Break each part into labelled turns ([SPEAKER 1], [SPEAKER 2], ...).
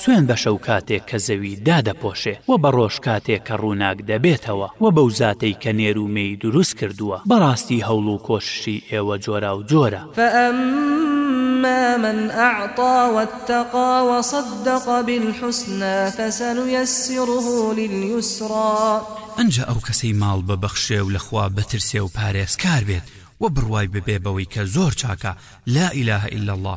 [SPEAKER 1] سوێند بە شەو کاتێک کە زەوی دادەپۆشێ و بە ڕۆژ کاتێک کە ڕووناک دەبێتەوە و بەو زاتەی کە نێر و مێی دروست کردووە، بەڕاستی هەوڵ و کۆششی ئێوە جۆراو جۆرە.
[SPEAKER 2] فَأَمَّا مَنْ أَعْطَى وَاتَّقَى وَصَدَّقَ بِالْحُسْنَى فَسَنُيَسِّرُهُ لِلْيُسْرَى.
[SPEAKER 3] ئنجا ئەو کەسەی ماڵ ببەخشێ و لە خوا بترسێ و پارێزکار بێت و بڕوای ببێ بەوەی کە زۆر چاکە، لا
[SPEAKER 1] الە الا اللە،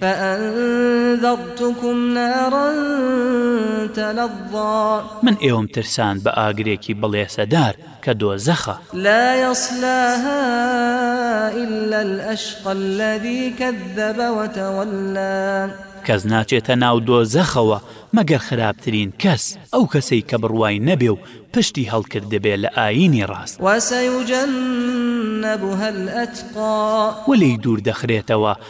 [SPEAKER 2] فأنذرتكم نارا تلظا
[SPEAKER 1] من ئێوەم ترساند بە ئاگرێکی بڵێسەدار کە دۆزەخە.
[SPEAKER 2] لا یصلاها الا الاشقی الذی کذب وتولی.
[SPEAKER 1] کەس ناچێتە ناو دۆزەخەوە مەگەر خراپترین کەس، ئەو کەسەی کە بڕوای نەبێ و پشتی هەڵکردبێ لە ئایینی ڕاست.
[SPEAKER 2] وسیجنبها الاتقی.
[SPEAKER 1] وە لێی دوور دەخرێتەوە